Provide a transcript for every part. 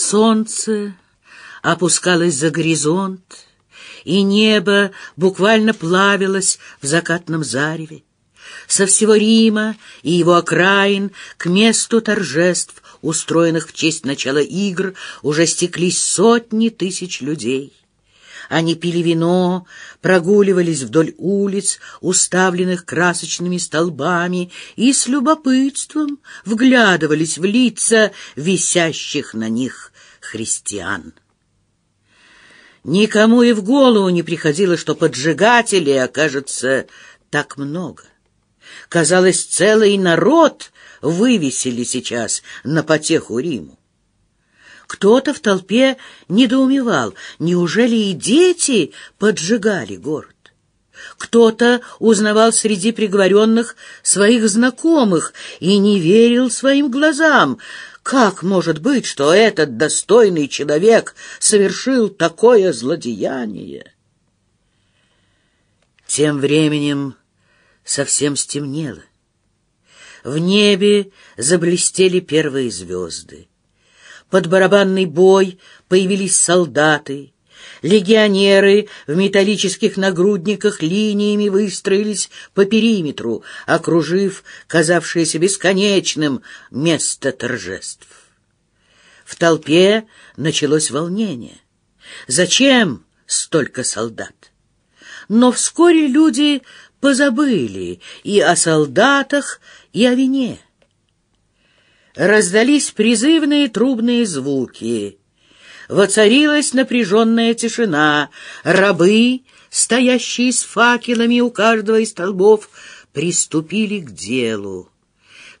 Солнце опускалось за горизонт, и небо буквально плавилось в закатном зареве. Со всего Рима и его окраин к месту торжеств, устроенных в честь начала игр, уже стеклись сотни тысяч людей. Они пили вино, прогуливались вдоль улиц, уставленных красочными столбами, и с любопытством вглядывались в лица висящих на них христиан. Никому и в голову не приходило, что поджигателей окажется так много. Казалось, целый народ вывесили сейчас на потеху Риму. Кто-то в толпе недоумевал, неужели и дети поджигали город? Кто-то узнавал среди приговоренных своих знакомых и не верил своим глазам. Как может быть, что этот достойный человек совершил такое злодеяние? Тем временем совсем стемнело. В небе заблестели первые звезды. Под барабанный бой появились солдаты. Легионеры в металлических нагрудниках линиями выстроились по периметру, окружив казавшееся бесконечным место торжеств. В толпе началось волнение. Зачем столько солдат? Но вскоре люди позабыли и о солдатах, и о вине. Раздались призывные трубные звуки. Воцарилась напряженная тишина. Рабы, стоящие с факелами у каждого из столбов, приступили к делу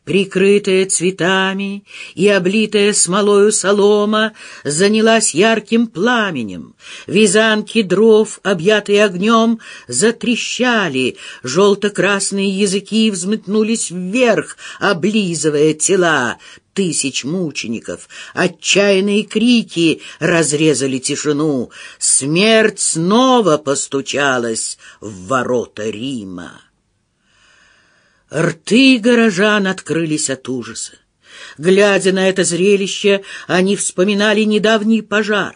прикрытая цветами и облитая смолою солома, занялась ярким пламенем. Вязанки дров, объятые огнем, затрещали, желто-красные языки взметнулись вверх, облизывая тела тысяч мучеников. Отчаянные крики разрезали тишину. Смерть снова постучалась в ворота Рима. Рты горожан открылись от ужаса. Глядя на это зрелище, они вспоминали недавний пожар.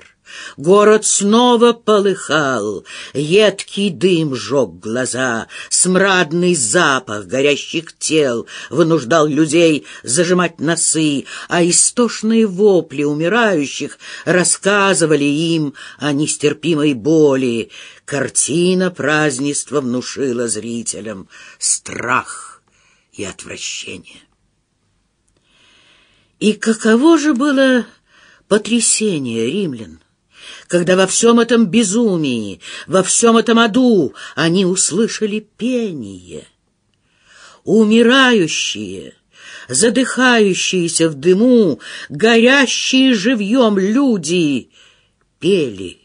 Город снова полыхал, едкий дым жег глаза, смрадный запах горящих тел вынуждал людей зажимать носы, а истошные вопли умирающих рассказывали им о нестерпимой боли. Картина празднества внушила зрителям страх и отвращение. И каково же было потрясение римлян, когда во всем этом безумии, во всем этом аду они услышали пение. Умирающие, задыхающиеся в дыму, горящие живьем люди пели.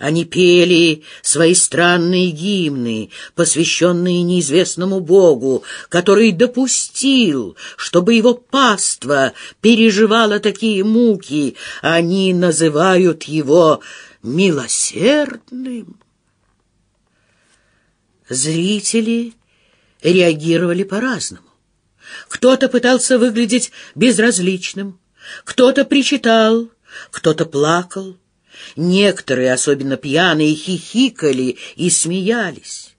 Они пели свои странные гимны, посвященные неизвестному Богу, который допустил, чтобы его паства переживало такие муки. Они называют его милосердным. Зрители реагировали по-разному. Кто-то пытался выглядеть безразличным, кто-то причитал, кто-то плакал. Некоторые, особенно пьяные, хихикали и смеялись.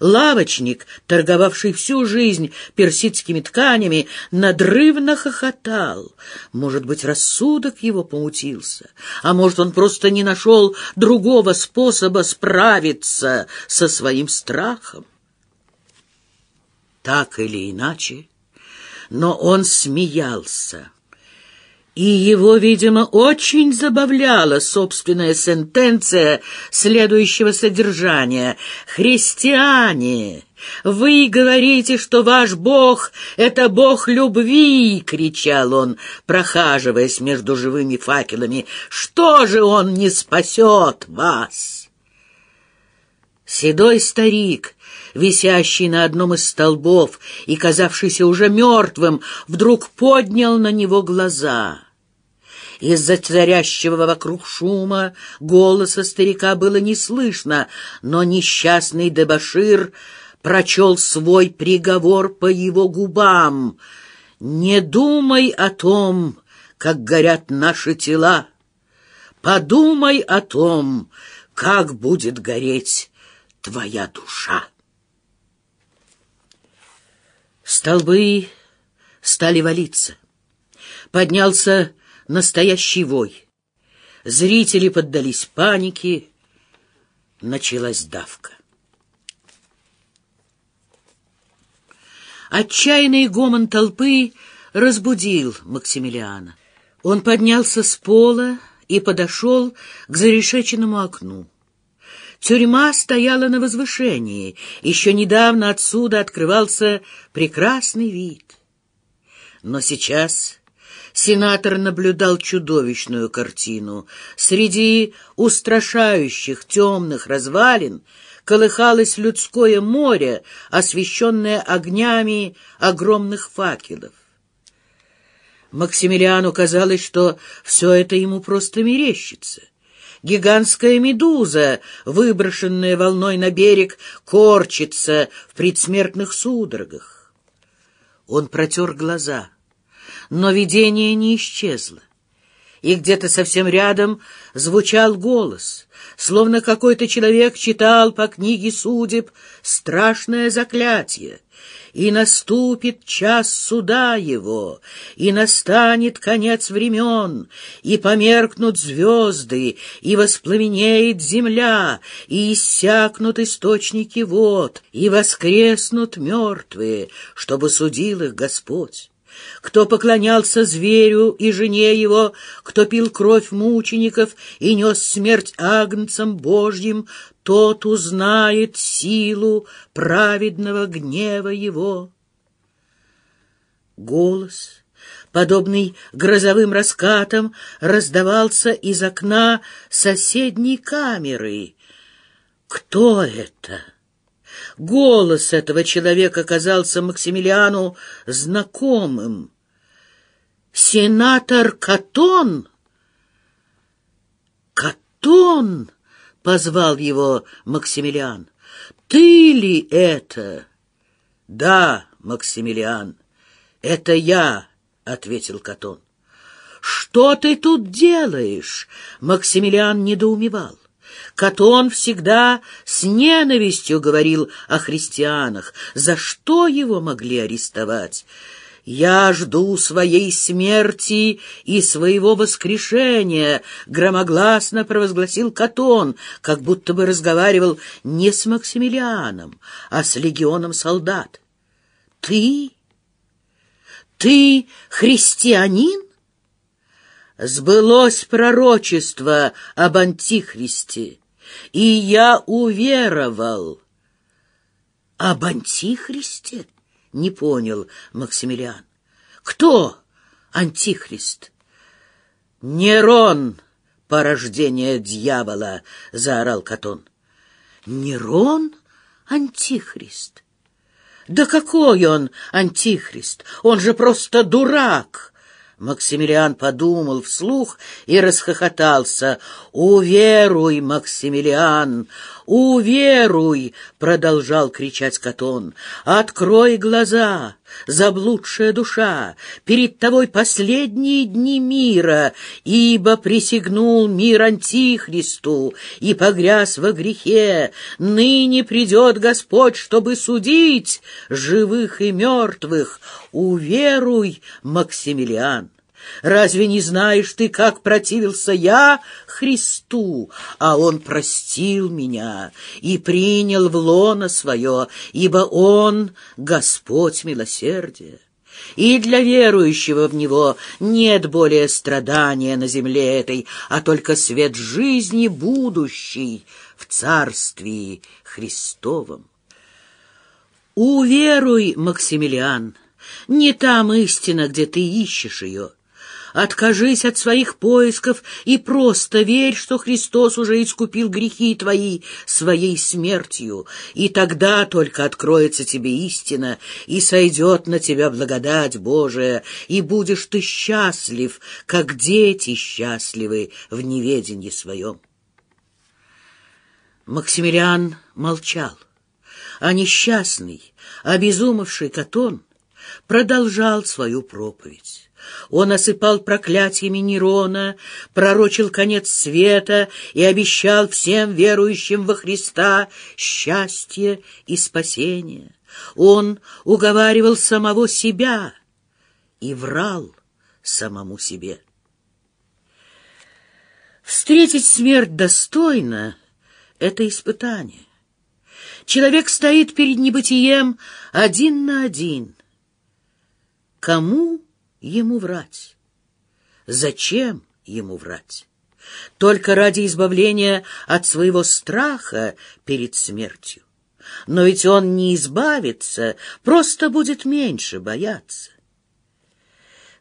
Лавочник, торговавший всю жизнь персидскими тканями, надрывно хохотал. Может быть, рассудок его помутился, а может, он просто не нашел другого способа справиться со своим страхом. Так или иначе, но он смеялся. И его, видимо, очень забавляла собственная сентенция следующего содержания. «Христиане, вы говорите, что ваш Бог — это Бог любви!» — кричал он, прохаживаясь между живыми факелами. «Что же он не спасет вас?» Седой старик висящий на одном из столбов и казавшийся уже мертвым, вдруг поднял на него глаза. Из-за царящего вокруг шума голоса старика было не слышно, но несчастный дебашир прочел свой приговор по его губам. «Не думай о том, как горят наши тела. Подумай о том, как будет гореть твоя душа. Столбы стали валиться. Поднялся настоящий вой. Зрители поддались панике. Началась давка. Отчаянный гомон толпы разбудил Максимилиана. Он поднялся с пола и подошел к зарешеченному окну. Тюрьма стояла на возвышении. Еще недавно отсюда открывался прекрасный вид. Но сейчас сенатор наблюдал чудовищную картину. Среди устрашающих темных развалин колыхалось людское море, освещенное огнями огромных факелов. Максимилиану казалось, что все это ему просто мерещится. Гигантская медуза, выброшенная волной на берег, корчится в предсмертных судорогах. Он протер глаза, но видение не исчезло. И где-то совсем рядом звучал голос, словно какой-то человек читал по книге судеб страшное заклятие и наступит час суда его, и настанет конец времен, и померкнут звезды, и воспламенеет земля, и иссякнут источники вод, и воскреснут мертвые, чтобы судил их Господь кто поклонялся зверю и жене его, кто пил кровь мучеников и нес смерть агнцам Божьим, тот узнает силу праведного гнева его. Голос, подобный грозовым раскатам, раздавался из окна соседней камеры. Кто это? Голос этого человека казался Максимилиану знакомым. «Сенатор Катон?» «Катон!» — позвал его Максимилиан. «Ты ли это?» «Да, Максимилиан, это я», — ответил Катон. «Что ты тут делаешь?» — Максимилиан недоумевал. Катон всегда с ненавистью говорил о христианах. За что его могли арестовать? «Я жду своей смерти и своего воскрешения», — громогласно провозгласил Катон, как будто бы разговаривал не с Максимилианом, а с легионом солдат. «Ты? Ты христианин?» Сбылось пророчество об Антихристе, и я уверовал. Об Антихристе? Не понял Максимилиан. Кто Антихрист? Нерон, порождение дьявола, заорал Катон. Нерон Антихрист? Да какой он Антихрист? Он же просто дурак! Максимилиан подумал вслух и расхохотался. «Уверуй, Максимилиан, уверуй!» — продолжал кричать Катон. «Открой глаза, заблудшая душа, перед тобой последние дни мира, ибо присягнул мир Антихристу и погряз во грехе. Ныне придет Господь, чтобы судить живых и мертвых. Уверуй, Максимилиан!» Разве не знаешь ты, как противился я Христу, а Он простил меня и принял в лоно свое, ибо Он — Господь милосердия? И для верующего в Него нет более страдания на земле этой, а только свет жизни будущий в Царствии Христовом. Уверуй, Максимилиан, не там истина, где ты ищешь ее. Откажись от своих поисков и просто верь, что Христос уже искупил грехи твои своей смертью, и тогда только откроется тебе истина, и сойдет на тебя благодать Божия, и будешь ты счастлив, как дети счастливы в неведении своем. Максимилиан молчал, а несчастный, обезумевший Катон продолжал свою проповедь. Он осыпал проклятиями Нерона, пророчил конец света и обещал всем верующим во Христа счастье и спасение. Он уговаривал самого себя и врал самому себе. Встретить смерть достойно — это испытание. Человек стоит перед небытием один на один. Кому ему врать? Зачем ему врать? Только ради избавления от своего страха перед смертью. Но ведь он не избавится, просто будет меньше бояться.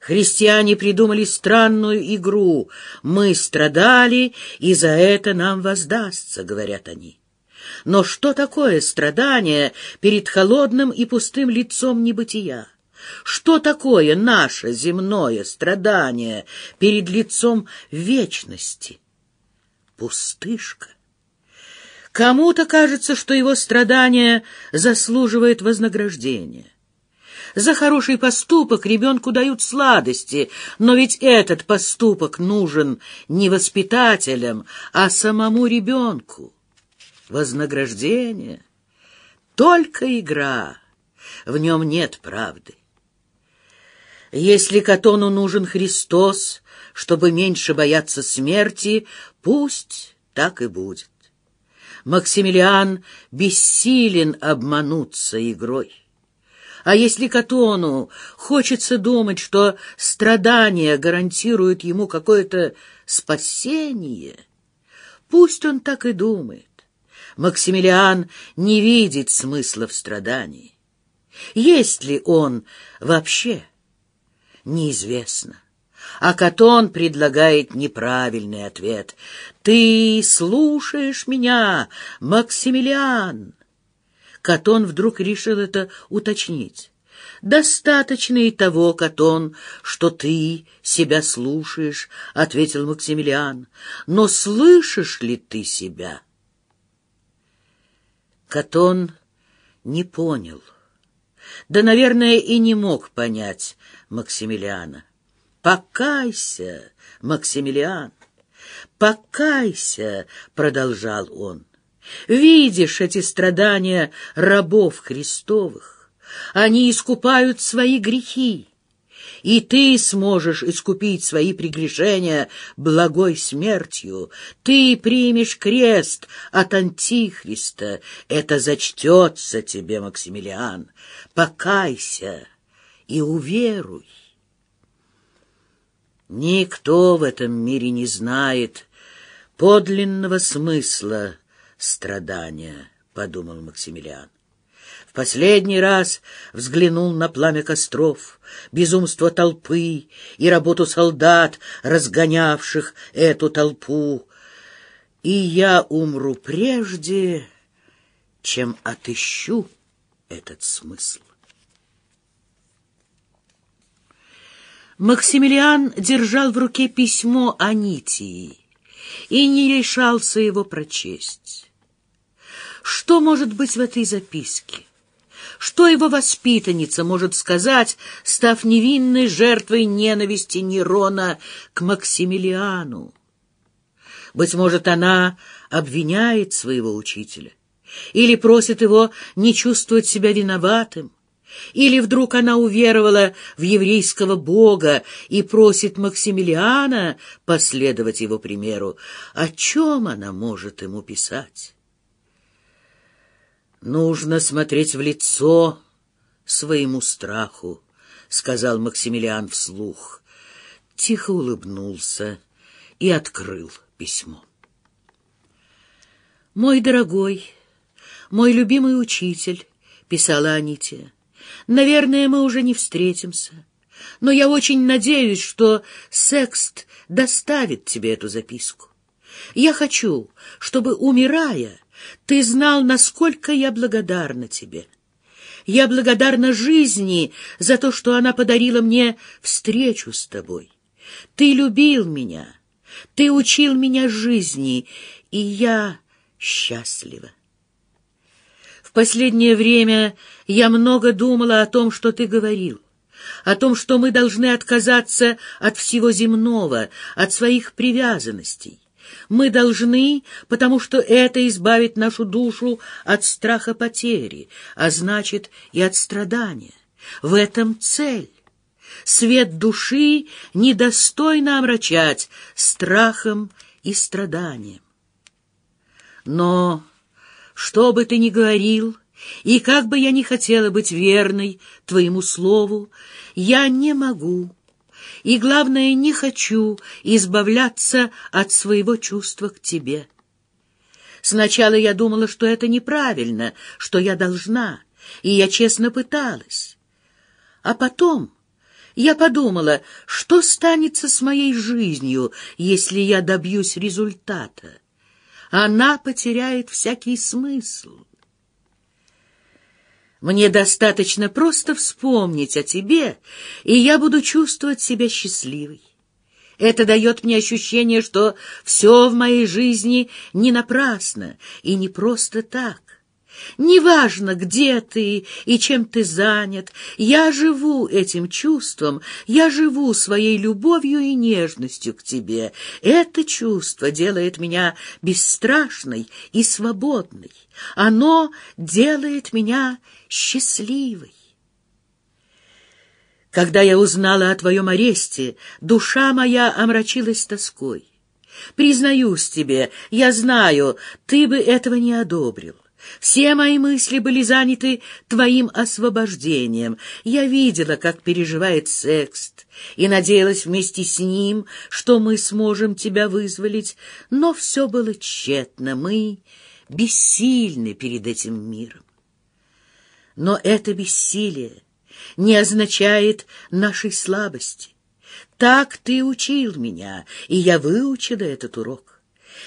Христиане придумали странную игру. Мы страдали, и за это нам воздастся, говорят они. Но что такое страдание перед холодным и пустым лицом небытия? Что такое наше земное страдание перед лицом вечности? Пустышка. Кому-то кажется, что его страдание заслуживает вознаграждения. За хороший поступок ребенку дают сладости, но ведь этот поступок нужен не воспитателям, а самому ребенку. Вознаграждение — только игра, в нем нет правды. Если Катону нужен Христос, чтобы меньше бояться смерти, пусть так и будет. Максимилиан бессилен обмануться игрой. А если Катону хочется думать, что страдания гарантируют ему какое-то спасение, пусть он так и думает. Максимилиан не видит смысла в страдании. Есть ли он вообще? Неизвестно. А Катон предлагает неправильный ответ. «Ты слушаешь меня, Максимилиан!» Катон вдруг решил это уточнить. «Достаточно и того, Катон, что ты себя слушаешь», — ответил Максимилиан. «Но слышишь ли ты себя?» Катон не понял. Да, наверное, и не мог понять Максимилиана. «Покайся, Максимилиан, покайся!» — продолжал он. Видишь эти страдания рабов Христовых? Они искупают свои грехи, и ты сможешь искупить свои прегрешения благой смертью. Ты примешь крест от Антихриста. Это зачтется тебе, Максимилиан. Покайся и уверуй. Никто в этом мире не знает подлинного смысла страдания, — подумал Максимилиан. Последний раз взглянул на пламя костров, безумство толпы и работу солдат, разгонявших эту толпу. И я умру прежде, чем отыщу этот смысл. Максимилиан держал в руке письмо Анитии и не решался его прочесть. Что может быть в этой записке? Что его воспитанница может сказать, став невинной жертвой ненависти Нерона к Максимилиану? Быть может, она обвиняет своего учителя или просит его не чувствовать себя виноватым, или вдруг она уверовала в еврейского бога и просит Максимилиана последовать его примеру. О чем она может ему писать? «Нужно смотреть в лицо своему страху», — сказал Максимилиан вслух. Тихо улыбнулся и открыл письмо. «Мой дорогой, мой любимый учитель», — писала Анития, — «наверное, мы уже не встретимся, но я очень надеюсь, что Секст доставит тебе эту записку. Я хочу, чтобы, умирая, ты знал, насколько я благодарна тебе. Я благодарна жизни за то, что она подарила мне встречу с тобой. Ты любил меня, ты учил меня жизни, и я счастлива. В последнее время я много думала о том, что ты говорил, о том, что мы должны отказаться от всего земного, от своих привязанностей. Мы должны, потому что это избавит нашу душу от страха потери, а значит и от страдания. В этом цель. Свет души недостойно омрачать страхом и страданием. Но, что бы ты ни говорил, и как бы я ни хотела быть верной твоему слову, я не могу, и, главное, не хочу избавляться от своего чувства к тебе. Сначала я думала, что это неправильно, что я должна, и я честно пыталась. А потом я подумала, что станется с моей жизнью, если я добьюсь результата. Она потеряет всякий смысл. Мне достаточно просто вспомнить о тебе, и я буду чувствовать себя счастливой. Это дает мне ощущение, что все в моей жизни не напрасно и не просто так. Неважно, где ты и чем ты занят, я живу этим чувством, я живу своей любовью и нежностью к тебе. Это чувство делает меня бесстрашной и свободной. Оно делает меня счастливой. Когда я узнала о твоем аресте, душа моя омрачилась тоской. Признаюсь тебе, я знаю, ты бы этого не одобрил. Все мои мысли были заняты твоим освобождением. Я видела, как переживает секст, и надеялась вместе с ним, что мы сможем тебя вызволить, но все было тщетно, мы бессильны перед этим миром. Но это бессилие не означает нашей слабости. Так ты учил меня, и я выучила этот урок.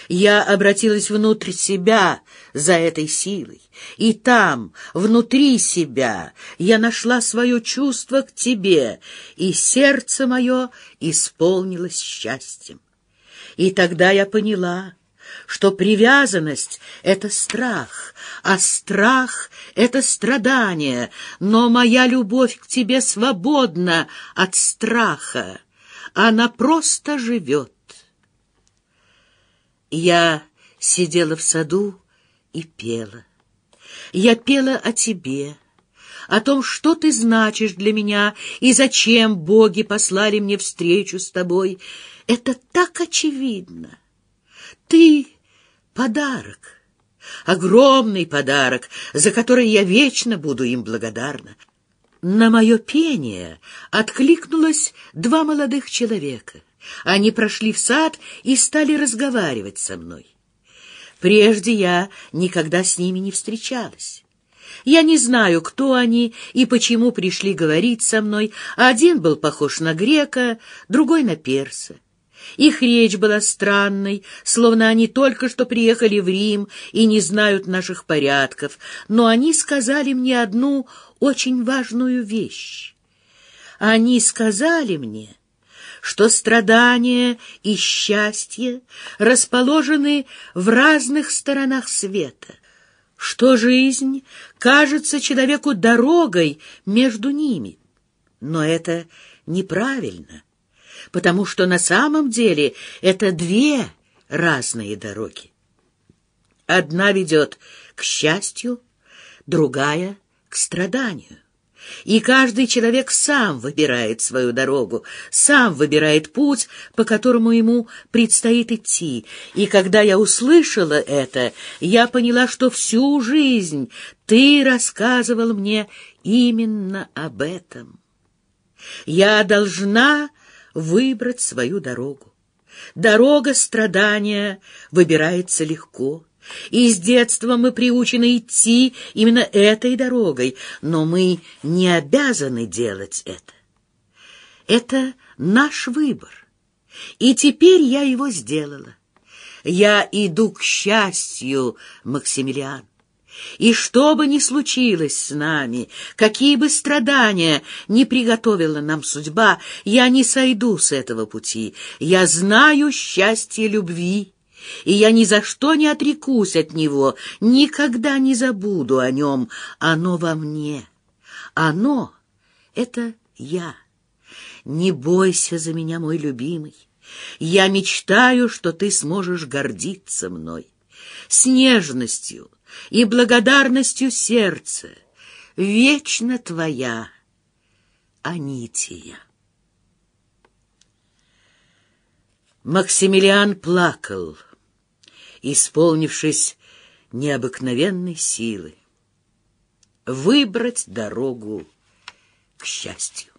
Я обратилась внутрь себя за этой силой, и там, внутри себя, я нашла свое чувство к тебе, и сердце мое исполнилось счастьем. И тогда я поняла, что привязанность — это страх, а страх — это страдание, но моя любовь к тебе свободна от страха, она просто живет. Я сидела в саду и пела. Я пела о тебе, о том, что ты значишь для меня и зачем боги послали мне встречу с тобой. Это так очевидно. Ты — подарок, огромный подарок, за который я вечно буду им благодарна. На мое пение откликнулось два молодых человека. Они прошли в сад и стали разговаривать со мной. Прежде я никогда с ними не встречалась. Я не знаю, кто они и почему пришли говорить со мной. Один был похож на грека, другой на перса. Их речь была странной, словно они только что приехали в Рим и не знают наших порядков, но они сказали мне одну очень важную вещь. Они сказали мне, что страдания и счастье расположены в разных сторонах света, что жизнь кажется человеку дорогой между ними. Но это неправильно, потому что на самом деле это две разные дороги. Одна ведет к счастью, другая — к страданию. И каждый человек сам выбирает свою дорогу, сам выбирает путь, по которому ему предстоит идти. И когда я услышала это, я поняла, что всю жизнь ты рассказывал мне именно об этом. Я должна выбрать свою дорогу. Дорога страдания выбирается легко. И с детства мы приучены идти именно этой дорогой, но мы не обязаны делать это. Это наш выбор. И теперь я его сделала. Я иду к счастью, Максимилиан. И что бы ни случилось с нами, какие бы страдания не приготовила нам судьба, я не сойду с этого пути. Я знаю счастье любви и я ни за что не отрекусь от него, никогда не забуду о нем. Оно во мне. Оно — это я. Не бойся за меня, мой любимый. Я мечтаю, что ты сможешь гордиться мной. С нежностью и благодарностью сердца вечно твоя Анития. Максимилиан плакал, исполнившись необыкновенной силы, выбрать дорогу к счастью.